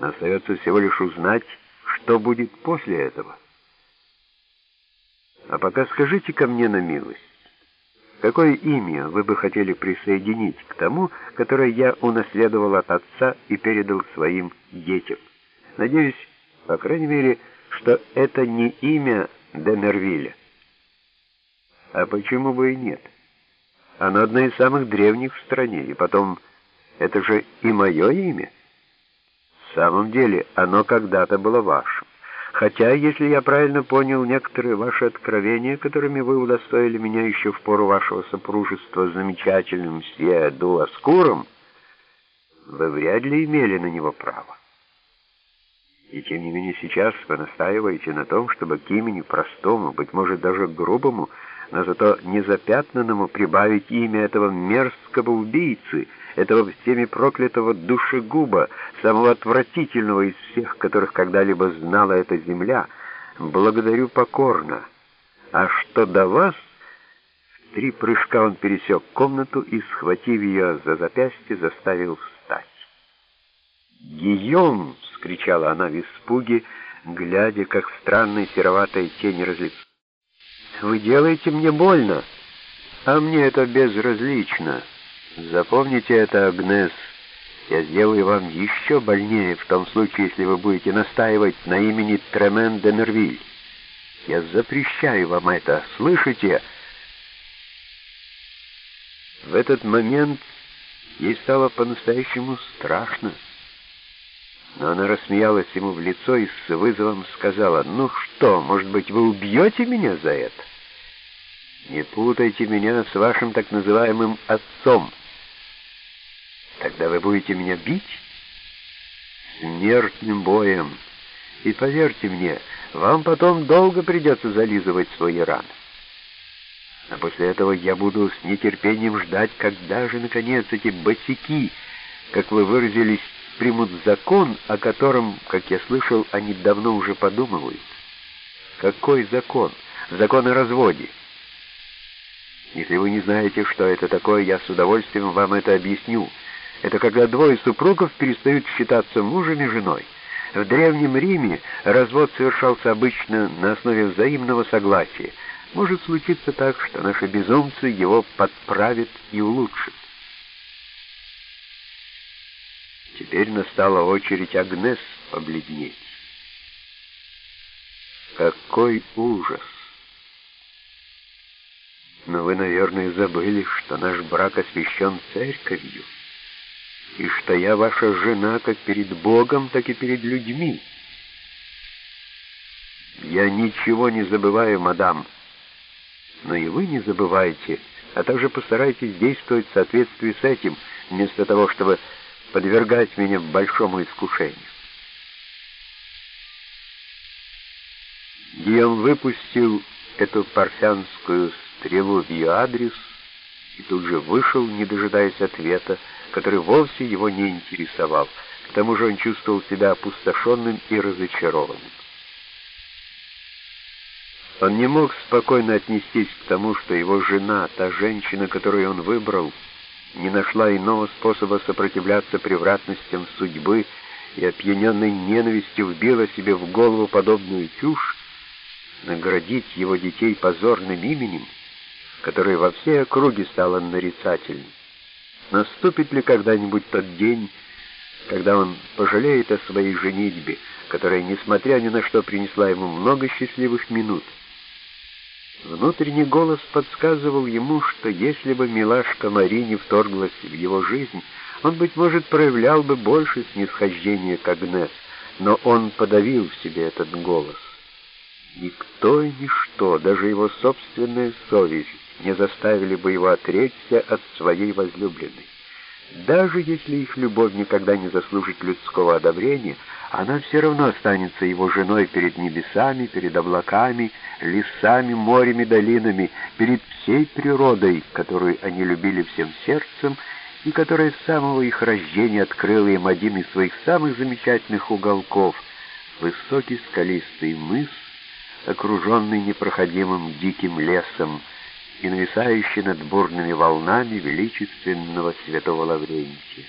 Остается всего лишь узнать, что будет после этого. А пока скажите ко мне на милость, какое имя вы бы хотели присоединить к тому, которое я унаследовал от отца и передал своим детям? Надеюсь, по крайней мере, что это не имя Денервилля. А почему бы и нет? Оно одно из самых древних в стране, и потом, это же и мое имя. Самом деле, оно когда-то было вашим. Хотя, если я правильно понял некоторые ваши откровения, которыми вы удостоили меня еще в пору вашего сопружества с замечательным Сье Дуаскуром, вы вряд ли имели на него право. И тем не менее сейчас вы настаиваете на том, чтобы к имени простому, быть может даже грубому, но зато незапятнанному прибавить имя этого мерзкого убийцы, этого всеми проклятого душегуба, самого отвратительного из всех, которых когда-либо знала эта земля, благодарю покорно. А что до вас... В три прыжка он пересек комнату и, схватив ее за запястье, заставил встать. «Гийом!» — вскричала она в испуге, глядя, как странная сероватая тень разлица. Вы делаете мне больно, а мне это безразлично. Запомните это, Агнес. Я сделаю вам еще больнее в том случае, если вы будете настаивать на имени Тремен де Нервиль. Я запрещаю вам это, слышите?» В этот момент ей стало по-настоящему страшно. Но она рассмеялась ему в лицо и с вызовом сказала, «Ну что, может быть, вы убьете меня за это?» «Не путайте меня с вашим так называемым отцом. Тогда вы будете меня бить?» «Смертным боем. И поверьте мне, вам потом долго придется зализывать свои раны. А после этого я буду с нетерпением ждать, когда же, наконец, эти босяки, как вы выразились, примут закон, о котором, как я слышал, они давно уже подумывают. Какой закон? Закон о разводе. Если вы не знаете, что это такое, я с удовольствием вам это объясню. Это когда двое супругов перестают считаться мужем и женой. В Древнем Риме развод совершался обычно на основе взаимного согласия. Может случиться так, что наши безумцы его подправят и улучшат. Теперь настала очередь Агнес побледнеть. Какой ужас! Но вы, наверное, забыли, что наш брак освящен церковью, и что я ваша жена как перед Богом, так и перед людьми. Я ничего не забываю, мадам, но и вы не забывайте, а также постарайтесь действовать в соответствии с этим, вместо того, чтобы подвергать меня большому искушению. Гийом выпустил эту парфянскую стрелу в ее адрес и тут же вышел, не дожидаясь ответа, который вовсе его не интересовал. К тому же он чувствовал себя опустошенным и разочарованным. Он не мог спокойно отнестись к тому, что его жена, та женщина, которую он выбрал, не нашла иного способа сопротивляться превратностям судьбы и опьяненной ненавистью вбила себе в голову подобную чушь, наградить его детей позорным именем, которое во всей округе стало нарицательным. Наступит ли когда-нибудь тот день, когда он пожалеет о своей женитьбе, которая, несмотря ни на что, принесла ему много счастливых минут? Внутренний голос подсказывал ему, что если бы милашка Мари не вторглась в его жизнь, он, быть может, проявлял бы больше снисхождения к Агнес, но он подавил в себе этот голос. Никто и ничто, даже его собственная совесть, не заставили бы его отречься от своей возлюбленной. Даже если их любовь никогда не заслужит людского одобрения, она все равно останется его женой перед небесами, перед облаками, лесами, морями, долинами, перед всей природой, которую они любили всем сердцем и которая с самого их рождения открыла им один из своих самых замечательных уголков — высокий скалистый мыс, окруженный непроходимым диким лесом, и нависающий над бурными волнами величественного святого Лаврентия.